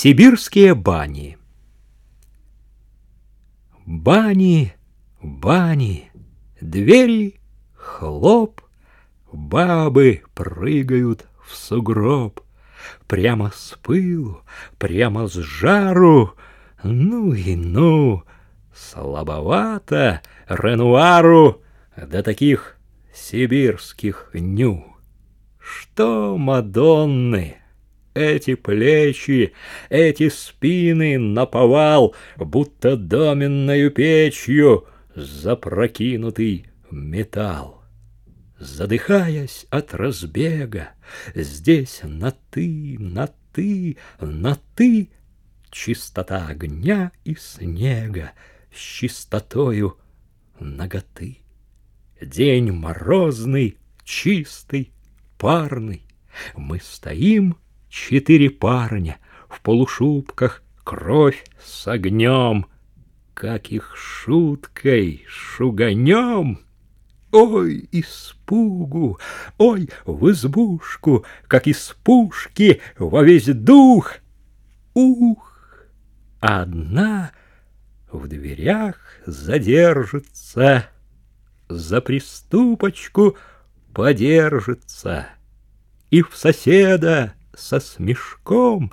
Сибирские бани. Бани, бани, двери, хлоп, Бабы прыгают в сугроб, Прямо с пылу, прямо с жару, Ну и ну, слабовато Ренуару До таких сибирских ню. Что Мадонны, эти плечи, эти спины наповал, будто доменною печью запрокинутый металл. Задыхаясь от разбега, здесь на ты, на ты, на ты, чистота огня и снега с чистотою наготы. День морозный, чистый, парный, мы стоим Четыре парня в полушубках, кровь с огнем. Как их шуткой шуганем. Ой, испугу, ой, в избушку, Как из пушки во весь дух. Ух, одна в дверях задержится, За приступочку подержится, И в соседа со смешком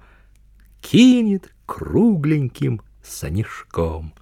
кинет кругленьким санишком.